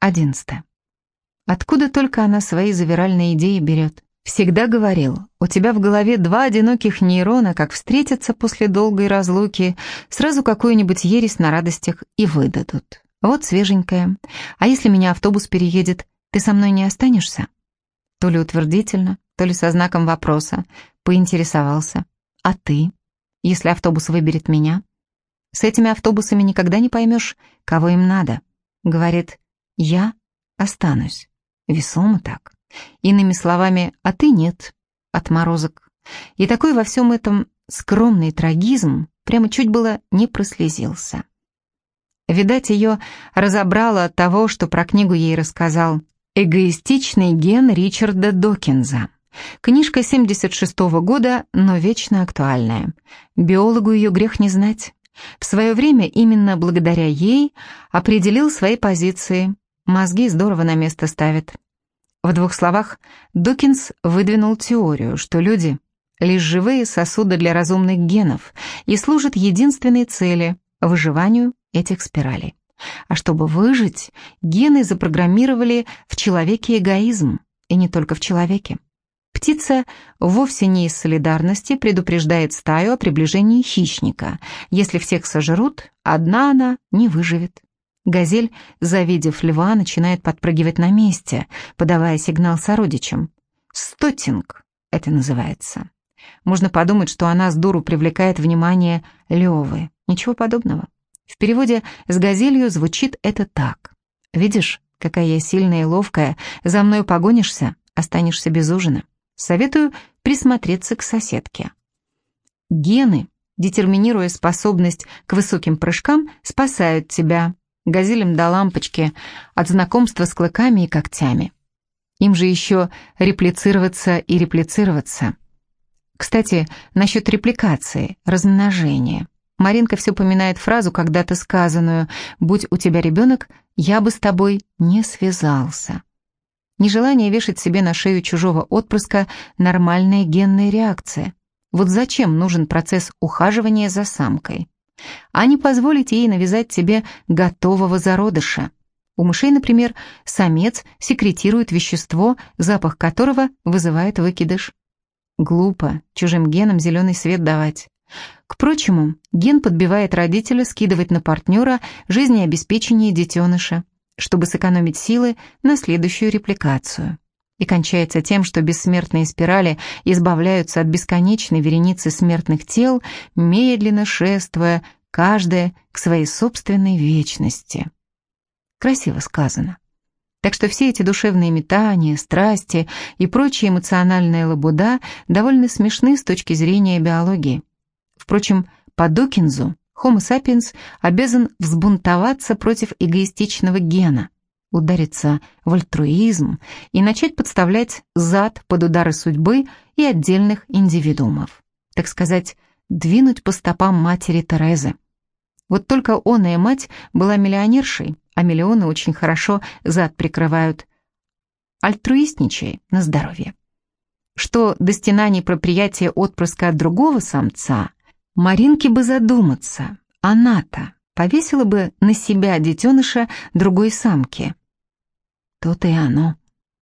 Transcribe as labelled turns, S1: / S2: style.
S1: Одиннадцатое. Откуда только она свои завиральные идеи берет? Всегда говорил, у тебя в голове два одиноких нейрона, как встретятся после долгой разлуки, сразу какую-нибудь ересь на радостях и выдадут. Вот свеженькая. А если меня автобус переедет, ты со мной не останешься? То ли утвердительно, то ли со знаком вопроса. Поинтересовался. А ты? Если автобус выберет меня? С этими автобусами никогда не поймешь, кого им надо. Говорит, я останусь. Весомо так. Иными словами, а ты нет. Отморозок. И такой во всем этом скромный трагизм прямо чуть было не прослезился. Видать, ее разобрало от того, что про книгу ей рассказал «Эгоистичный ген Ричарда Докинза». Книжка 76 -го года, но вечно актуальная. Биологу ее грех не знать. В свое время именно благодаря ей определил свои позиции. Мозги здорово на место ставит. В двух словах, Докинс выдвинул теорию, что люди — лишь живые сосуды для разумных генов и служат единственной цели — выживанию этих спиралей. А чтобы выжить, гены запрограммировали в человеке эгоизм, и не только в человеке. Птица вовсе не из солидарности предупреждает стаю о приближении хищника. Если всех сожрут, одна она не выживет. Газель, завидев льва, начинает подпрыгивать на месте, подавая сигнал сородичам. «Стотинг» — это называется. Можно подумать, что она с дуру привлекает внимание Левы. Ничего подобного. В переводе с газелью звучит это так. «Видишь, какая я сильная и ловкая, за мной погонишься, останешься без ужина. Советую присмотреться к соседке». Гены, детерминируя способность к высоким прыжкам, спасают тебя, газелям до лампочки, от знакомства с клыками и когтями. Им же еще реплицироваться и реплицироваться. Кстати, насчет репликации, размножения. Маринка все поминает фразу, когда-то сказанную «Будь у тебя ребенок, я бы с тобой не связался». Нежелание вешать себе на шею чужого отпрыска – нормальная генная реакция. Вот зачем нужен процесс ухаживания за самкой? А не позволить ей навязать себе готового зародыша. У мышей, например, самец секретирует вещество, запах которого вызывает выкидыш. Глупо чужим генам зеленый свет давать. К прочему, ген подбивает родителя скидывать на партнера жизнеобеспечение детеныша, чтобы сэкономить силы на следующую репликацию. И кончается тем, что бессмертные спирали избавляются от бесконечной вереницы смертных тел, медленно шествуя, каждая к своей собственной вечности. Красиво сказано. Так что все эти душевные метания, страсти и прочая эмоциональная лабуда довольно смешны с точки зрения биологии. Впрочем, по Докинзу Homo sapiens обязан взбунтоваться против эгоистичного гена, удариться в альтруизм и начать подставлять зад под удары судьбы и отдельных индивидуумов. Так сказать, двинуть по стопам матери Терезы. Вот только он и мать была миллионершей, а миллионы очень хорошо зад прикрывают. Альтруистничай на здоровье. Что до стенаний про приятие отпрыска от другого самца, Маринке бы задуматься, она-то повесила бы на себя детеныша другой самки. То-то и оно.